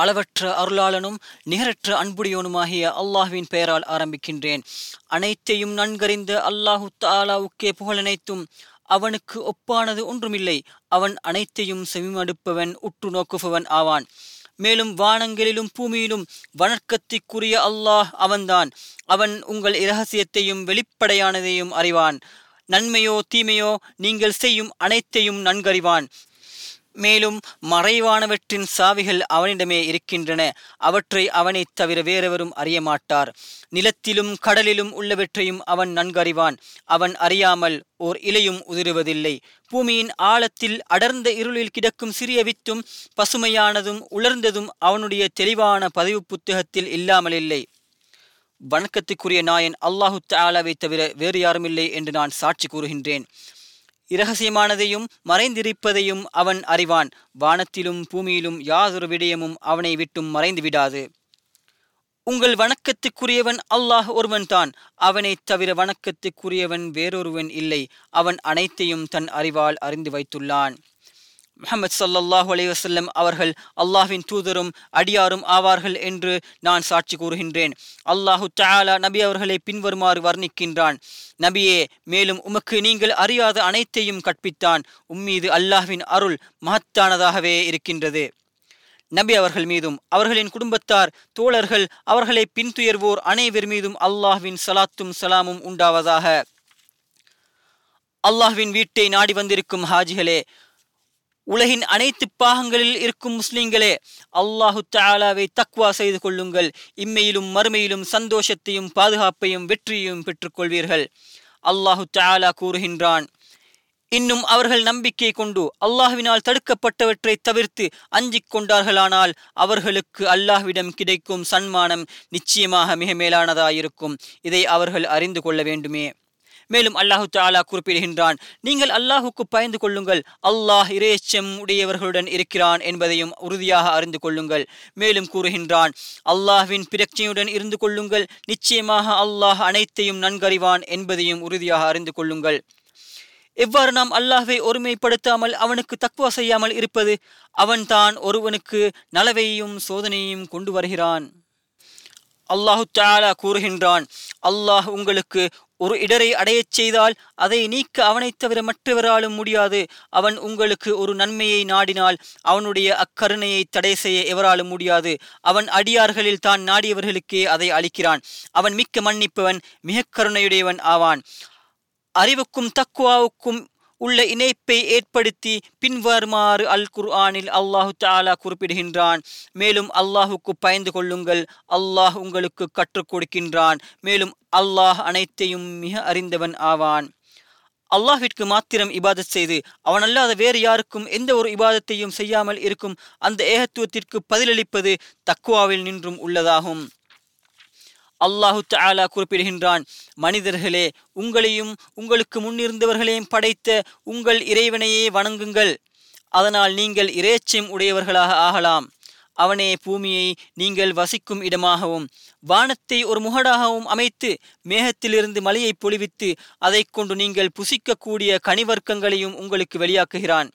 அளவற்ற அருளாளனும் நிகரற்ற அன்புடையோனுமாகிய அல்லாஹ்வின் பெயரால் ஆரம்பிக்கின்றேன். அனைத்தையும் நன்கறிந்த அல்லாஹு தாலாவுக்கே புகழனைத்தும் அவனுக்கு ஒப்பானது ஒன்றுமில்லை. அவன் அனைத்தையும் செவிமடுப்பவன் உற்று நோக்குபவன் ஆவான். மேலும் வானங்களிலும் பூமியிலும் வணக்கத்திற்குரிய அல்லாஹ் அவன்தான். அவன் உங்கள் இரகசியத்தையும் வெளிப்படையானதையும் அறிவான். நன்மையோ தீமையோ நீங்கள் செய்யும் அனைத்தையும் நன்கறிவான். மேலும் மறைவானவற்றின் சாவிகள் அவனிடமே இருக்கின்றன. அவற்றை அவனைத் தவிர வேறெவரும் அறியமாட்டார். நிலத்திலும் கடலிலும் உள்ளவற்றையும் அவன் நன்கறிவான். அவன் அறியாமல் ஓர் இலையும் உதிருவதில்லை. பூமியின் ஆழத்தில் அடர்ந்த இருளில் கிடக்கும் சிறிய வித்தும் பசுமையானதும் உலர்ந்ததும் அவனுடைய தெளிவான பதிவு புத்தகத்தில் இல்லாமலில்லை வணக்கத்துக்குரிய நாயன் அல்லாஹு தாலாவை தவிர வேறு யாருமில்லை என்று நான் சாட்சி கூறுகின்றேன். இரகசியமானதையும் மறைந்திருப்பதையும் அவன் அறிவான். வானத்திலும் பூமியிலும் யாதொரு விடயமும் அவனை விட்டும் மறைந்து விடாது உங்கள் வணக்கத்துக்குரியவன் அல்லாஹ் ஒருவன்தான். அவனைத் தவிர வணக்கத்துக்குரியவன் வேறொருவன் இல்லை. அவன் அனைத்தையும் தன் அறிவால் அறிந்து வைத்துள்ளான். முகமது சல்லல்லாஹு அலைஹி வஸல்லம் அவர்கள் அல்லாஹ்வின் தூதரும் அடியாரும் ஆவார்கள் என்று நான் சாட்சி கூறுகின்றேன். அல்லாஹு தஆலா நபி அவர்களை பின்வருமாறு வர்ணிக்கின்றான். நபியே மேலும் உமக்கு நீங்கள் அறியாத அனைத்தையும் கற்பித்தான். உம்மீது அல்லாஹ்வின் அருள் மகத்தானதாகவே இருக்கின்றது. நபி அவர்கள் மீதும் அவர்களின் குடும்பத்தார் தோழர்கள் அவர்களை பின்துயர்வோர் அனைவர் மீதும் அல்லாஹ்வின் சலாத்தும் சலாமும் உண்டாவதாக. அல்லாஹ்வின் வீட்டை நாடி வந்திருக்கும் ஹாஜிகளே உலகின் அனைத்து பாகங்களில் இருக்கும் முஸ்லிம்களே அல்லாஹு தாலாவை தக்வா செய்து கொள்ளுங்கள். இம்மையிலும் மறுமையிலும் சந்தோஷத்தையும் பாதுகாப்பையும் வெற்றியையும் பெற்றுக்கொள்வீர்கள். அல்லாஹு தாலா கூறுகின்றான் இன்னும் அவர்கள் நம்பிக்கை கொண்டு அல்லாஹ்வினால் தடுக்கப்பட்டவற்றை தவிர்த்து அஞ்சிக் கொண்டார்களானால் அவர்களுக்கு அல்லாஹ்விடம் கிடைக்கும் சன்மானம் நிச்சயமாக மிக மேலானதாயிருக்கும். இதை அவர்கள் அறிந்து கொள்ள வேண்டுமே. மேலும் அல்லாஹு தாலா குறிப்பிடுகின்றான் நீங்கள் அல்லாஹுக்கு பயந்து கொள்ளுங்கள். அல்லாஹ் இறைச்சம் உடையவர்களுடன் இருக்கிறான் என்பதையும் உறுதியாக அறிந்து கொள்ளுங்கள். மேலும் கூறுகின்றான் அல்லாஹ்வின் பிரச்சனையுடன் இருந்து கொள்ளுங்கள். நிச்சயமாக அல்லாஹ் அனைத்தையும் நன்கறிவான் என்பதையும் உறுதியாக அறிந்து கொள்ளுங்கள். எவ்வாறு நாம் அல்லாஹை ஒருமைப்படுத்தாமல் அவனுக்கு தக்குவா செய்யாமல் இருப்பது? அவன்தான் ஒருவனுக்கு நலவையும் சோதனையும் கொண்டு வருகிறான். அல்லாஹு தாலா கூறுகின்றான் அல்லாஹ் உங்களுக்கு ஒரு இடரை அடையச் செய்தால் அதை நீக்க அவனைத் தவிர மற்றவராலும் முடியாது. அவன் உங்களுக்கு ஒரு நன்மையை நாடினால் அவனுடைய அக்கருணையை தடை செய்ய எவராலும் முடியாது. அவன் அடியார்களில் தான் நாடியவர்களுக்கே அதை அளிக்கிறான். அவன் மிக்க மன்னிப்பவன் மிக கருணையுடையவன் ஆவான். அறிவுக்கும் தக்குவாவுக்கும் உள்ள இணைப்பை ஏற்படுத்தி பின்வருமாறு அல் குர்ஆனில் அல்லாஹு தாலா குறிப்பிடுகின்றான். மேலும் அல்லாஹுக்கு பயந்து கொள்ளுங்கள். அல்லாஹ் உங்களுக்கு கற்றுக் கொடுக்கின்றான். மேலும் அல்லாஹ் அனைத்தையும் மிக அறிந்தவன் ஆவான். அல்லாஹிற்கு மாத்திரம் இபாதத் செய்து அவனல்லாத வேறு யாருக்கும் எந்த ஒரு இபாதத்தையும் செய்யாமல் இருக்கும் அந்த ஏகத்துவத்திற்கு பதிலளிப்பது தக்குவாவில் நின்றும் உள்ளதாகும். அல்லாஹு தாலா குறிப்பிடுகின்றான் மனிதர்களே உங்களையும் உங்களுக்கு முன்னிருந்தவர்களையும் படைத்த உங்கள் இறைவனையே வணங்குங்கள். அதனால் நீங்கள் இறைச்சியம் உடையவர்களாக ஆகலாம். அவனே பூமியை நீங்கள் வசிக்கும் இடமாகவும் வானத்தை ஒரு முகடாகவும் அமைத்து மேகத்திலிருந்து மலையை பொழிவித்து அதை கொண்டு நீங்கள் புசிக்கக்கூடிய கனிவர்க்கங்களையும் உங்களுக்கு வெளியாக்குகிறான்.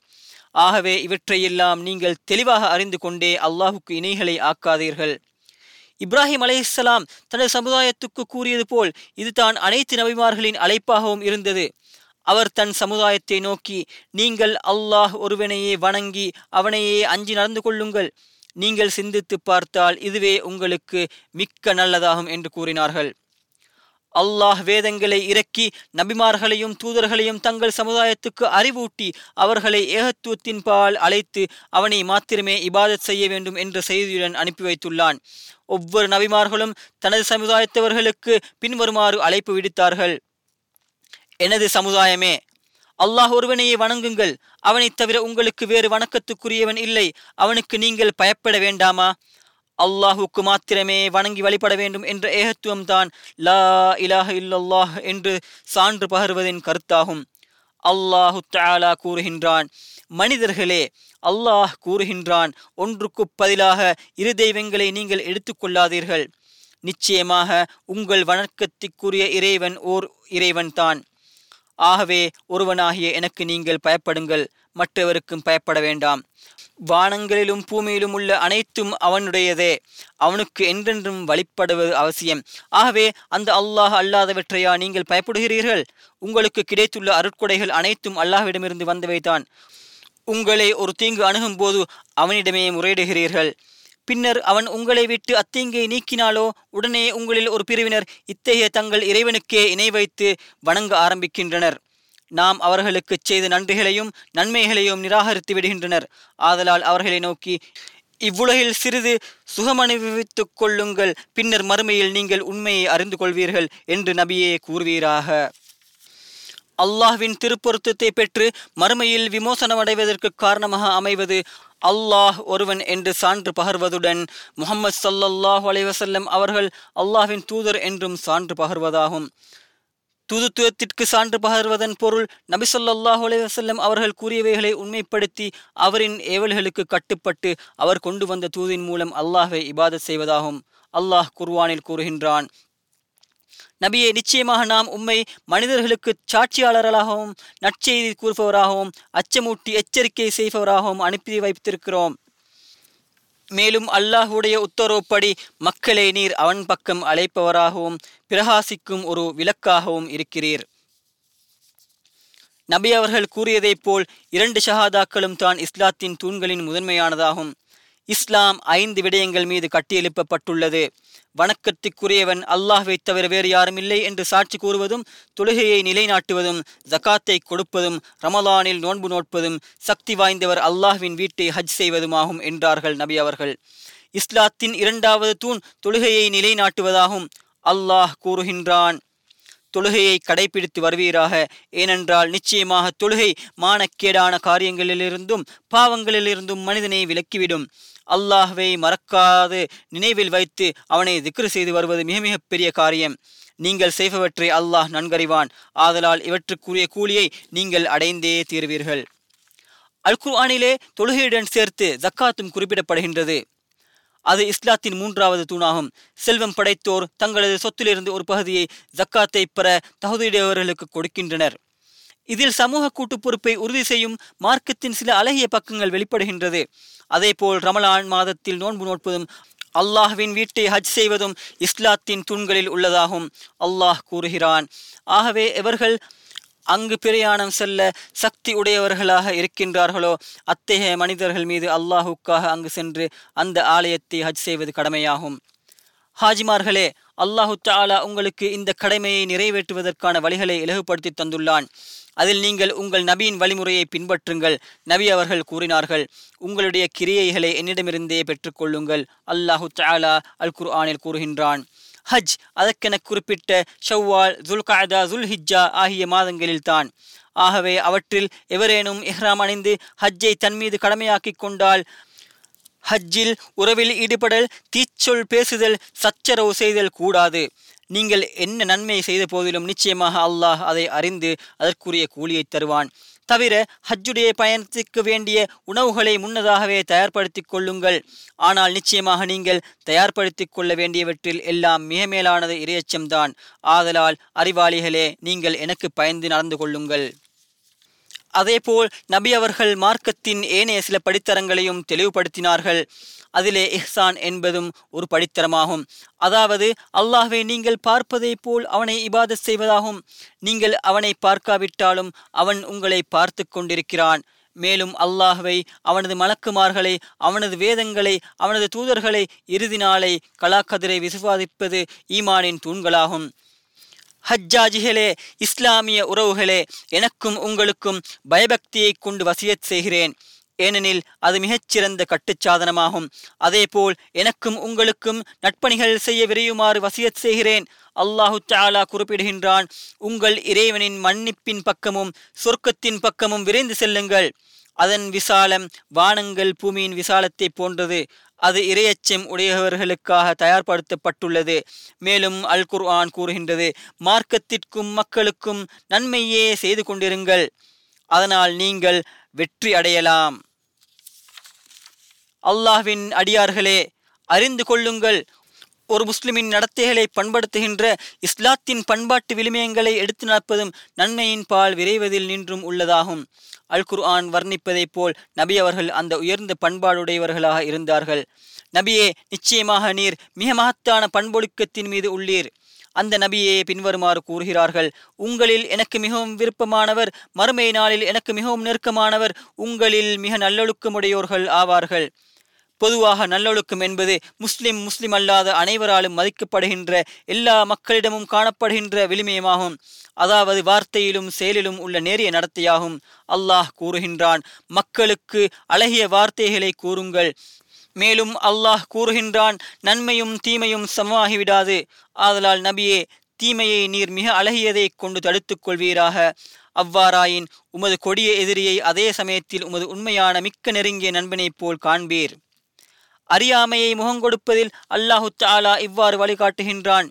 ஆகவே இவற்றையெல்லாம் நீங்கள் தெளிவாக அறிந்து கொண்டே அல்லாஹுக்கு இணைகளை ஆக்காதீர்கள். இப்ராஹிம் அலைஹிஸ்ஸலாம் தனது சமுதாயத்துக்கு கூறியது போல் இது தான் அனைத்து நபிமார்களின் அழைப்பாகவும் இருந்தது. அவர் தன் சமுதாயத்தை நோக்கி நீங்கள் அல்லாஹ் ஒருவனையே வணங்கி அவனையே அஞ்சி நடந்து கொள்ளுங்கள். நீங்கள் சிந்தித்து பார்த்தால் இதுவே உங்களுக்கு மிக்க நல்லதாகும் என்று கூறினார்கள். அல்லாஹ் வேதங்களை இறக்கி நபிமார்களையும் தூதர்களையும் தங்கள் சமுதாயத்துக்கு அறிவூட்டி அவர்களை ஏகத்துவத்தின் பால் அழைத்து அவனை மாத்திரமே இபாதத் செய்ய வேண்டும் என்ற செய்தியுடன் அனுப்பி வைத்துள்ளான். ஒவ்வொரு நபிமார்களும் தனது சமுதாயத்தவர்களுக்கு பின்வருமாறு அழைப்பு விடுத்தார்கள். எனது சமுதாயமே அல்லாஹ் ஒருவனையே வணங்குங்கள். அவனைத் தவிர உங்களுக்கு வேறு வணக்கத்துக்குரியவன் இல்லை. அவனுக்கு நீங்கள் பயப்பட வேண்டாமா? அல்லாஹுக்கு மாத்திரமே வணங்கி வழிபட வேண்டும் என்ற ஏகத்துவம் தான் லா இலாஹ இல்லல்லாஹ் என்று சான்று பகர்வதின் கருத்தாகும். அல்லாஹு தாலா கூறுகின்றான் மனிதர்களே அல்லாஹ் கூறுகின்றான் ஒன்றுக்கு பதிலாக இரு தெய்வங்களை நீங்கள் எடுத்துக்கொள்ளாதீர்கள் நிச்சயமாக உங்கள் வணக்கத்திற்குரிய இறைவன் ஓர் இறைவன்தான். ஆகவே ஒருவனாகிய எனக்கு நீங்கள் பயப்படுங்கள் மற்றவருக்கும் பயப்பட வேண்டாம். வானங்களிலும் பூமியிலும் உள்ள அனைத்தும் அவனுடையதே. அவனுக்கு என்றென்றும் வழிபடுவது அவசியம். ஆகவே அந்த அல்லாஹ் அல்லாதவற்றையா நீங்கள் பயப்படுகிறீர்கள்? உங்களுக்கு கிடைத்துள்ள அருட்கொடைகள் அனைத்தும் அல்லாஹ்விடமிருந்து வந்தவைதான் உங்களை ஒரு தீங்கு அணுகும் போது அவனிடமே முறையிடுகிறீர்கள். பின்னர் அவன் உங்களை விட்டு அத்தீங்கை நீக்கினாலோ உடனே உங்களில் ஒரு பிரிவினர் இத்தகைய தங்கள் இறைவனுக்கே இணை வைத்து வணங்க ஆரம்பிக்கின்றனர். நாம் அவர்களுக்கு செய்த நன்றிகளையும் நன்மைகளையும் நிராகரித்து விடுகின்றனர். ஆதலால் அவர்களை நோக்கி இவ்வுலகில் சிறிது சுகமனுபவித்துக் கொள்ளுங்கள் பின்னர் மறுமையில் நீங்கள் உண்மையை அறிந்து கொள்வீர்கள் என்று நபியே கூறுவீராக. அல்லாஹ்வின் திருப்பொருத்தத்தை பெற்று மறுமையில் விமோசனமடைவதற்கு காரணமாக அமைவது அல்லாஹ் ஒருவன் என்று சான்று பகர்வதுடன் முகமது சல்லல்லாஹு அலைவசல்லம் அவர்கள் அல்லாஹ்வின் தூதர் என்றும் சான்று பகர்வதாகும். தூதுத்துவத்திற்கு சான்று பகர்வதன் பொருள் நபி சொல்லாஹு அலைவசல்லம் அவர்கள் கூறியவைகளை உண்மைப்படுத்தி அவரின் ஏவல்களுக்கு கட்டுப்பட்டு அவர் கொண்டு வந்த தூதின் மூலம் அல்லாஹை இபாதத் செய்வதாகும். அல்லாஹ் குர்வானில் கூறுகின்றான் நபியை நிச்சயமாக நாம் உம்மை மனிதர்களுக்கு சாட்சியாளர்களாகவும் நற்செய்தி கூறுபவராகவும் அச்சமூட்டி எச்சரிக்கை செய்பவராகவும் அனுப்பி வைத்திருக்கிறோம். மேலும் அல்லாஹுடைய உத்தரவுப்படி மக்களை நீர் அவன் பக்கம் அழைப்பவராகவும் பிரகாசிக்கும் ஒரு விளக்காகவும் இருக்கிறீர். நபி அவர்கள் கூறியதைப் போல் இரண்டு ஷஹாதாக்களும் தான் இஸ்லாத்தின் தூண்களின் முதன்மையானதாகும். இஸ்லாம் ஐந்து விடயங்கள் மீது கட்டியெழுப்பப்பட்டுள்ளது. வணக்கத்திற்குரியவன் அல்லாஹ்வை தவிர வேறு யாரும் இல்லை என்று சாட்சி கூறுவதும் தொழுகையை நிலைநாட்டுவதும் ஜகாத்தை கொடுப்பதும் ரமலானில் நோன்பு நோட்பதும் சக்தி வாய்ந்தவர் அல்லாஹ்வின் வீட்டை ஹஜ் செய்வதுமாகும் என்றார்கள் நபி அவர்கள். இஸ்லாத்தின் இரண்டாவது தூண் தொழுகையை நிலைநாட்டுவதாகும். அல்லாஹ் கூறுகின்றான் தொழுகையை கடைபிடித்து வருவீராக. ஏனென்றால் நிச்சயமாக தொழுகை மானக்கேடான காரியங்களிலிருந்தும் பாவங்களிலிருந்தும் மனிதனை விலக்கிவிடும். அல்லாஹ்வை மறக்காது நினைவில் வைத்து அவனை திக்ரு செய்து வருவது மிக மிக பெரிய காரியம். நீங்கள் செய்பவற்றை அல்லாஹ் நன்கறிவான். ஆதலால் இவற்றுக்குரிய கூலியை நீங்கள் அடைந்தே தீர்வீர்கள். அல் குர்ஆனிலே தொழுகையுடன் சேர்த்து ஜக்காத்தும் குறிப்பிடப்படுகின்றது. அது இஸ்லாத்தின் மூன்றாவது தூணாகும். செல்வம் படைத்தோர் தங்களது சொத்திலிருந்து ஒரு பகுதியை ஜக்காத்தை பெற தகுதியுடையவர்களுக்கு கொடுக்கின்றனர். இதில் சமூக கூட்டு பொறுப்பை உறுதி செய்யும் மார்க்கத்தின் சில அழகிய பக்கங்கள் வெளிப்படுகின்றது. அதேபோல் ரமலான் மாதத்தில் நோன்பு நோட்பதும் அல்லாஹ்வின் வீட்டை ஹஜ் செய்வதும் இஸ்லாத்தின் தூண்களில் உள்ளதாகும். அல்லாஹ் கூறுகிறான் ஆகவே இவர்கள் அங்கு பிரயாணம் செல்ல சக்தி உடையவர்களாக இருக்கின்றார்களோ அத்தகைய மனிதர்கள் மீது அல்லாஹுக்காக அங்கு சென்று அந்த ஆலயத்தை ஹஜ் செய்வது கடமையாகும். ஹாஜிமார்களே அல்லாஹு தாலா உங்களுக்கு இந்த கடமையை நிறைவேற்றுவதற்கான வழிகளை இலகுபடுத்தி தந்துள்ளான். அதில் நீங்கள் உங்கள் நபியின் வழிமுறையை பின்பற்றுங்கள் நபி அவர்கள் கூறினார்கள் உங்களுடைய கிரியைகளை என்னிடமிருந்தே பெற்றுக்கொள்ளுங்கள் அல்லாஹு தாலா அல் குர்ஆனில் கூறுகின்றான். ஹஜ் அதற்கென குறிப்பிட்ட ஷவ்வால் ஜுல்காதா ஜுல்ஹிஜ்ஜா ஆகிய மாதங்களில்தான். ஆகவே அவற்றில் எவரேனும் இஹ்ராம் அணிந்து ஹஜ்ஜை தன் மீது கடமையாக்கிக் கொண்டால் ஹஜ்ஜில் உறவில் ஈடுபடல் தீச்சொல் பேசுதல் சச்சரவு செய்தல் கூடாது. நீங்கள் என்ன நன்மை செய்த போதிலும் நிச்சயமாக அல்லாஹ் அதை அறிந்து அதற்குரிய கூலியை தருவான். தவிர ஹஜ்ஜுடைய பயணத்துக்கு வேண்டிய உணவுகளை முன்னதாகவே தயார்படுத்திக் கொள்ளுங்கள். ஆனால் நிச்சயமாக நீங்கள் தயார்படுத்திக் கொள்ள வேண்டியவற்றில் எல்லாம் மிக மேலானது இரையச்சம்தான் ஆதலால் அறிவாளிகளே நீங்கள் எனக்கு பயந்து நடந்து கொள்ளுங்கள். அதேபோல் நபி அவர்கள் மார்க்கத்தின் ஏனைய சில படித்தரங்களையும் தெளிவுபடுத்தினார்கள். அதிலே இஹ்சான் என்பதும் ஒரு படித்தரமாகும். அதாவது அல்லாஹ்வை நீங்கள் பார்ப்பதைப் போல் அவனை இபாதத் செய்வதாகும். நீங்கள் அவனை பார்க்காவிட்டாலும் அவன் உங்களை பார்த்து கொண்டிருக்கிறான். மேலும் அல்லாஹ்வை அவனது மலக்குமார்களை அவனது வேதங்களை அவனது தூதர்களை இறுதி நாளை கலாக்கதிரை விசுவாதிப்பது ஈமானின் தூண்களாகும். ஹஜ்ஜாஜிகளே இஸ்லாமிய உறவுகளே எனக்கும் உங்களுக்கும் பயபக்தியை கொண்டு வசியத் செய்கிறேன். ஏனெனில் அது மிகச்சிறந்த கட்டுச்சாதனமாகும். அதேபோல் எனக்கும் உங்களுக்கும் நட்பணிகள் செய்ய விரையுமாறு வசியத் செய்கிறேன். அல்லாஹு தாலா குறிப்பிடுகின்றான் உங்கள் இறைவனின் மன்னிப்பின் பக்கமும் சொர்க்கத்தின் பக்கமும் விரைந்து செல்லுங்கள். அதன் விசாலம் வானங்கள் பூமியின் விசாலத்தை போன்றது. அது இரையச்சம் உடையவர்களுக்காக தயார்படுத்தப்பட்டுள்ளது. மேலும் அல் குர்ஆன் கூறுகின்றது மார்க்கத்திற்கும் மக்களுக்கும் நன்மையே செய்து கொண்டிருங்கள். அதனால் நீங்கள் வெற்றி அடையலாம். அல்லாஹ்வின் அடியார்களே அறிந்து கொள்ளுங்கள். ஒரு முஸ்லிமின் நடத்தைகளை பண்படுத்துகின்ற இஸ்லாத்தின் பண்பாட்டு விளிமயங்களை எடுத்து நடப்பதும் நன்மையின் பால் விரைவதில் நின்றும் உள்ளதாகும். அல் குர்ஆன் வர்ணிப்பதைப் போல் நபி அவர்கள் அந்த உயர்ந்த பண்பாடுடையவர்களாக இருந்தார்கள். நபியே நிச்சயமாக நீர் மிக மகத்தான பண்பொழுக்கத்தின் மீது உள்ளீர். அந்த நபியே பின்வருமாறு கூறுகிறார்கள் உங்களில் எனக்கு மிகவும் விருப்பமானவர் மறுமை நாளில் எனக்கு மிகவும் நெருக்கமானவர் உங்களில் மிக நல்லொழுக்கமுடையோர்கள் ஆவார்கள். பொதுவாக நல்லொழுக்கம் என்பது முஸ்லிம் முஸ்லிம் அல்லாத அனைவராலும் மதிக்கப்படுகின்ற எல்லா மக்களிடமும் காணப்படுகின்ற விளிமயமாகும் அதாவது வார்த்தையிலும் செயலிலும் உள்ள நேரிய நடத்தையாகும். அல்லாஹ் கூறுகின்றான் மக்களுக்கு அழகிய வார்த்தைகளை கூறுங்கள். மேலும் அல்லாஹ் கூறுகின்றான் நன்மையும் தீமையும் சமமாகிவிடாது. ஆதலால் நபியே தீமையை நீர் மிக அழகியதை கொண்டு தடுத்துக் கொள்வீராக. அவ்வாறாயின் உமது கொடிய எதிரியை அதே சமயத்தில் உமது உண்மையான மிக்க நெருங்கிய நண்பனைப் போல் காண்பீர். அறியாமையை முகங்கொடுப்பதில் அல்லாஹு தாலா இவ்வாறு வழிகாட்டுகின்றான்.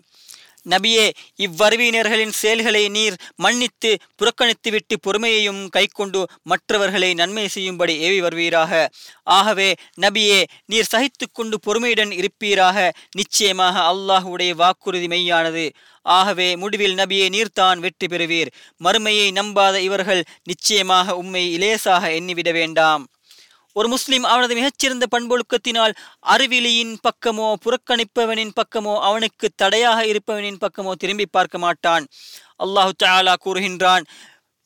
நபியே இவ்வறிவியினர்களின் செயல்களை நீர் மன்னித்து புறக்கணித்துவிட்டு பொறுமையையும் கைக்கொண்டு மற்றவர்களை நன்மை செய்யும்படி ஏவி வருவீராக. ஆகவே நபியே நீர் சகித்து கொண்டு பொறுமையுடன் இருப்பீராக. நிச்சயமாக அல்லாஹுடைய வாக்குறுதி மெய்யானது. ஆகவே முடிவில் நபியை நீர்தான் வெற்றி பெறுவீர். மறுமையை நம்பாத இவர்கள் நிச்சயமாக உம்மை இலேசாக எண்ணிவிட வேண்டாம். ஒரு முஸ்லிம் அவனது மிகச்சிறந்த பண்பொழுக்கத்தினால் அறிவிலியின் பக்கமோ புறக்கணிப்பவனின் பக்கமோ அவனுக்கு தடையாக இருப்பவனின் பக்கமோ திரும்பி பார்க்க மாட்டான். அல்லாஹு தாலா கூறுகின்றான்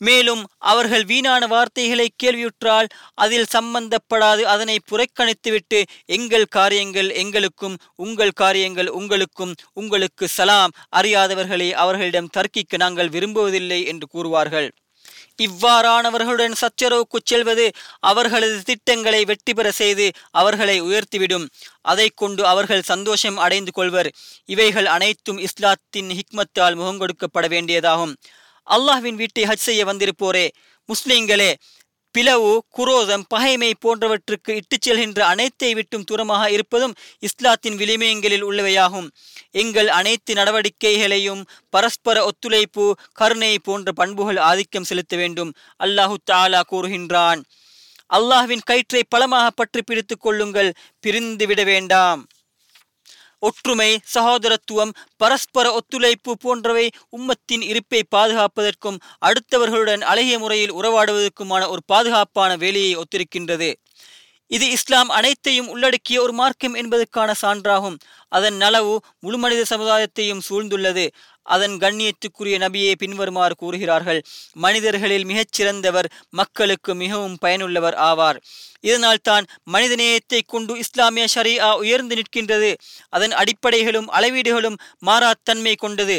மேலும் அவர்கள் வீணான வார்த்தைகளை கேள்வியுற்றால் அதில் சம்பந்தப்படாது அதனை புறக்கணித்துவிட்டு எங்கள் காரியங்கள் எங்களுக்கும் உங்கள் காரியங்கள் உங்களுக்கும் உங்களுக்கு சலாம் அறியாதவர்களை அவர்களிடம் தர்க்கிக்க நாங்கள் விரும்புவதில்லை என்று கூறுவார்கள். இவ்வாறானவர்களுடன் சச்சரவுக்குச் செல்வது அவர்களது திட்டங்களை வெற்றி பெற செய்து அவர்களை உயர்த்திவிடும். அதை கொண்டு அவர்கள் சந்தோஷம் அடைந்து கொள்வர். இவைகள் அனைத்தும் இஸ்லாத்தின் ஹிக்மத்தால் முகங்கொடுக்கப்பட வேண்டியதாகும். அல்லாஹ்வின் வீட்டை ஹஜ் செய்ய வந்திருப்போரே முஸ்லிம்களே பிளவு குரோதம் பகைமை போன்றவற்றுக்கு இட்டுச் செல்கின்ற அனைத்தை விட்டும் தூரமாக இருப்பதும் இஸ்லாத்தின் விளிமயங்களில் உள்ளவையாகும். எங்கள் அனைத்து நடவடிக்கைகளையும் பரஸ்பர ஒத்துழைப்பு கருணை போன்ற பண்புகள் ஆதிக்கம் செலுத்த வேண்டும். அல்லாஹு தாலா கூறுகின்றான். அல்லாஹ்வின் கயிற்றை பலமாக பற்றி பிடித்துக் கொள்ளுங்கள் பிரிந்து விட வேண்டாம். ஒற்றுமை சகோதரத்துவம் பரஸ்பர ஒத்துழைப்பு போன்றவை உம்மத்தின் இருப்பை பாதுகாப்பதற்கும் அடுத்தவர்களுடன் அழகிய முறையில் உறவாடுவதற்குமான ஒரு பாதுகாப்பான வேலையை ஒத்திருக்கின்றது. இது இஸ்லாம் அனைத்தையும் உள்ளடக்கிய ஒரு மார்க்கம் என்பதற்கான சான்றாகும். அதன் நலவு முழு மனித சமுதாயத்தையும் சூழ்ந்துள்ளது. அதன் கண்ணியத்துக்குரிய நபியை பின்வருமாறு கூறுகிறார்கள் மனிதர்களில் மிகச்சிறந்தவர் மக்களுக்கு மிகவும் பயனுள்ளவர் ஆவார். இதனால் தான் மனிதநேயத்தை கொண்டு இஸ்லாமிய ஷரியா உயர்ந்து நிற்கின்றது. அதன் அடிப்படைகளும் அளவீடுகளும் மாறாத்தன்மை கொண்டது.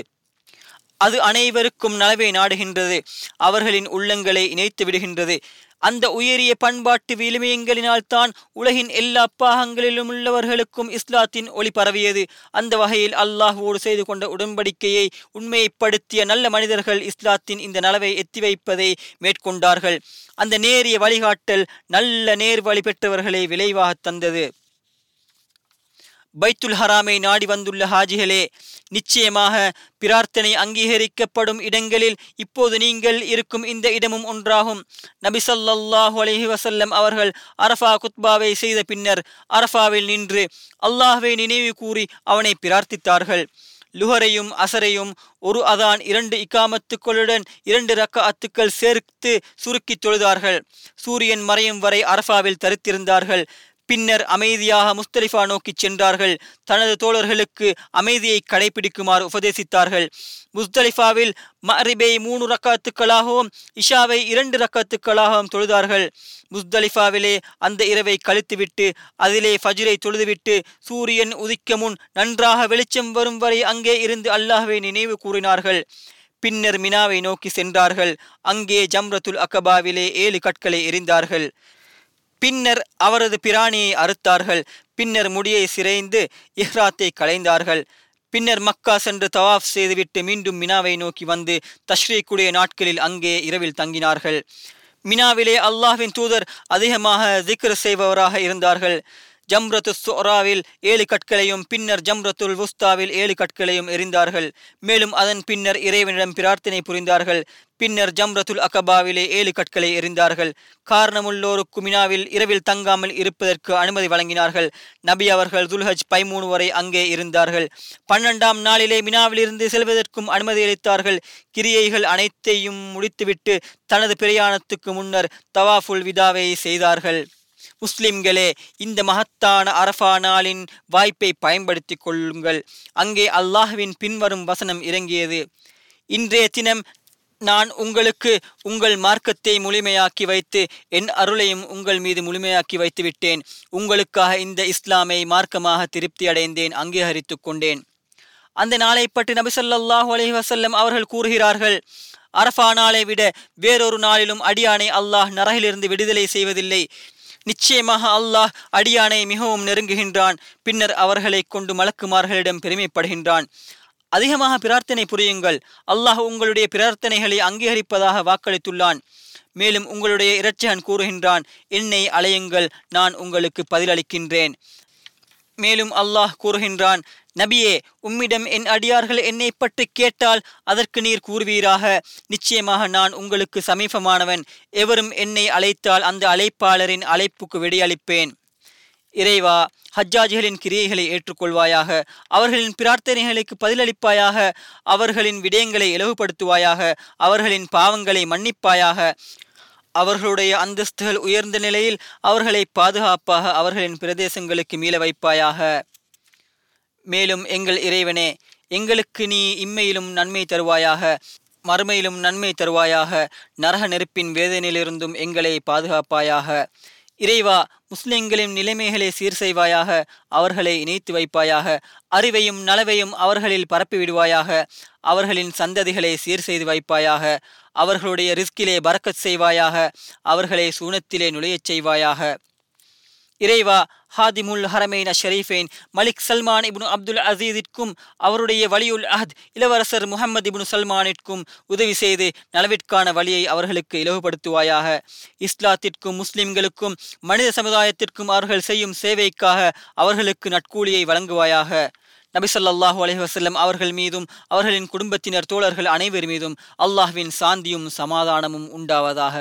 அது அனைவருக்கும் நலவை நாடுகின்றது. அவர்களின் உள்ளங்களை இணைத்து விடுகின்றது. அந்த உயரிய பண்பாட்டு விளிமயங்களினால் தான் உலகின் எல்லா பாகங்களிலும் உள்ளவர்களுக்கும் இஸ்லாத்தின் ஒளி பரவியது. அந்த வகையில் அல்லாஹுவோடு செய்து கொண்ட உடன்படிக்கையை உண்மைப்படுத்திய நல்ல மனிதர்கள் இஸ்லாத்தின் இந்த நலவை எத்தி வைப்பதை மேற்கொண்டார்கள். அந்த நேரிய வழிகாட்டல் நல்ல நேர் வழி பெற்றவர்களை விளைவாக தந்தது. பைத்துல் ஹராமை நாடி வந்துள்ள ஹாஜிகளே நிச்சயமாக பிரார்த்தனை அங்கீகரிக்கப்படும் இடங்களில் இப்போது நீங்கள் இருக்கும் இந்த இடமும் ஒன்றாகும். நபி ஸல்லல்லாஹு அலைஹி அவர்கள் அரஃபா குத்பாவை செய்த பின்னர் அரஃபாவில் நின்று அல்லாஹ்வை நினைவு கூறி அவனை பிரார்த்தித்தார்கள். லுஹரையும் அசரையும் ஒரு அதான் இரண்டு இக்காமத்துக்களுடன் இரண்டு ரக்க அத்துக்கள் சேர்த்து சுருக்கி தொழுதார்கள். சூரியன் மறையும் வரை அரஃபாவில் தரித்திருந்தார்கள். பின்னர் அமைதியாக முஸ்தலிஃபா நோக்கி சென்றார்கள். தனது தோழர்களுக்கு அமைதியை கடைபிடிக்குமாறு உபதேசித்தார்கள். முஸ்தலிஃபாவில் மஹரிபை மூணு ரக்காத்துக்களாகவும் இஷாவை இரண்டு ரக்காத்துக்களாகவும் தொழுதார்கள். முஸ்தலிஃபாவிலே அந்த இரவை கழித்துவிட்டு அதிலே ஃபஜ்ரை தொழுதுவிட்டு சூரியன் உதிக்க முன் நன்றாக வெளிச்சம் வரும் வரை அங்கே இருந்து அல்லாஹ்வை நினைவு கூறினார்கள். பின்னர் மினாவை நோக்கி சென்றார்கள். அங்கே ஜம்ரத்துல் அகபாவிலே ஏழு கற்களை எறிந்தார்கள். பின்னர் அவரது பிராணியை அறுத்தார்கள். பின்னர் முடியை சிரைந்து இஹ்ராத்தை களைந்தார்கள். பின்னர் மக்கா சென்று தவாஃப் செய்துவிட்டு மீண்டும் மினாவை நோக்கி வந்து தஷ்ரீக்குடைய நாட்களில் அங்கே இரவில் தங்கினார்கள். மினாவிலே அல்லாஹ்வின் தூதர் அதிகமாக திக்ர் செய்பவராக இருந்தார்கள். ஜம்ரத்து சோராவில் ஏழு கற்களையும் பின்னர் ஜம்ரத்துல் உஸ்தாவில் ஏழு கற்களையும் எறிந்தார்கள். மேலும் அதன் பின்னர் இறைவனிடம் பிரார்த்தனை புரிந்தார்கள். பின்னர் ஜம்ரத்துல் அகபாவிலே ஏழு கற்களை எறிந்தார்கள். காரணமுள்ளோருக்கு மினாவில் இரவில் தங்காமல் இருப்பதற்கு அனுமதி வழங்கினார்கள். நபி அவர்கள் துல்ஹஜ் பைமூணு வரை அங்கே இருந்தார்கள். பன்னெண்டாம் நாளிலே மினாவிலிருந்து செல்வதற்கும் அனுமதி அளித்தார்கள். கிரியைகள் அனைத்தையும் முடித்துவிட்டு தனது பிரயாணத்துக்கு முன்னர் தவாஃபுல் விதாவை செய்தார்கள். முஸ்லிம்களே இந்த மகத்தான அரஃபா நாளின் வாய்ப்பை பயன்படுத்திக் கொள்ளுங்கள். அங்கே அல்லாஹுவின் பின்வரும் வசனம் இறங்கியது. இன்றைய தினம் நான் உங்களுக்கு உங்கள் மார்க்கத்தை முழுமையாக்கி வைத்து என் அருளையும் உங்கள் மீது முழுமையாக்கி வைத்து விட்டேன் உங்களுக்காக இந்த இஸ்லாமை மார்க்கமாக திருப்தி அடைந்தேன் அங்கீகரித்துக் கொண்டேன். அந்த நாளை பற்றி நபிசல்லாஹு ஸல்லல்லாஹு வசல்லம் அவர்கள் கூறுகிறார்கள் அரஃபா நாளை விட வேறொரு நாளிலும் அடியானை அல்லாஹ் நரகிலிருந்து விடுதலை செய்வதில்லை. நிச்சயமாக அல்லாஹ் அடியானை மிகவும் நெருங்குகின்றான். பின்னர் அவர்களை கொண்டு மலக்குமார்களிடம் பெருமைப்படுகின்றான். அதிகமாக பிரார்த்தனை புரியுங்கள். அல்லாஹ் உங்களுடைய பிரார்த்தனைகளை அங்கீகரிப்பதாக வாக்களித்துள்ளான். மேலும் உங்களுடைய இரட்சகன் கூறுகின்றான் என்னை அலையுங்கள் நான் உங்களுக்கு பதிலளிக்கின்றேன். மேலும் அல்லாஹ் கூறுகின்றான் நபியே உம்மிடம் என் அடியார்கள் என்னை பற்றி கேட்டால் அதற்கு நீர் கூறுவீராக. நிச்சயமாக நான் உங்களுக்கு சமீபமானவன். எவரும் என்னை அழைத்தால் அந்த அழைப்பாளரின் அழைப்புக்கு விடையளிப்பேன். இறைவா ஹஜ்ஜாஜிகளின் கிரியைகளை ஏற்றுக்கொள்வாயாக. அவர்களின் பிரார்த்தனைகளுக்கு பதிலளிப்பாயாக. அவர்களின் விடயங்களை இலவுபடுத்துவாயாக அவர்களின் பாவங்களை மன்னிப்பாயாக. அவர்களுடைய அந்தஸ்துகள் உயர்ந்த நிலையில் அவர்களை பாதுகாப்பாக அவர்களின் பிரதேசங்களுக்கு மீள வைப்பாயாக. மேலும் எங்கள் இறைவனே எங்களுக்கு நீ இம்மையிலும் நன்மை தருவாயாக மறுமையிலும் நன்மை தருவாயாக நரக நெருப்பின் வேதனையிலிருந்தும் எங்களை பாதுகாப்பாயாக. இறைவா முஸ்லிம்களின் நிலைமைகளை சீர் செய்வாயாக அவர்களை இணைத்து வைப்பாயாக அறிவையும் நலவையும் அவர்களில் பரப்பி விடுவாயாக அவர்களின் சந்ததிகளை சீர் செய்து வைப்பாயாக அவர்களுடைய ரிஸ்கிலே பறக்கச் செய்வாயாக அவர்களை சூனத்திலே நுழையச் செய்வாயாக. இறைவா ஹாதிமுல் ஹரமேன ஷெரீஃபேன் மலிக் சல்மான் இப்னு அப்துல் அசீதிற்கும் அவருடைய வலியுல் அஹத் இளவரசர் முகமது இப்னு சல்மானிற்கும் உதவி செய்து நலவிற்கான வழியை அவர்களுக்கு இலவுபடுத்துவாயாக இஸ்லாத்திற்கும் முஸ்லிம்களுக்கும் மனித சமுதாயத்திற்கும் அவர்கள் செய்யும் சேவைக்காக அவர்களுக்கு நட்கூலியை வழங்குவாயாக. நபி ஸல்லல்லாஹு அலைஹி அவர்கள் மீதும் அவர்களின் குடும்பத்தினர் தோழர்கள் அனைவர் மீதும் அல்லாஹ்வின் சாந்தியும் சமாதானமும் உண்டாவதாக.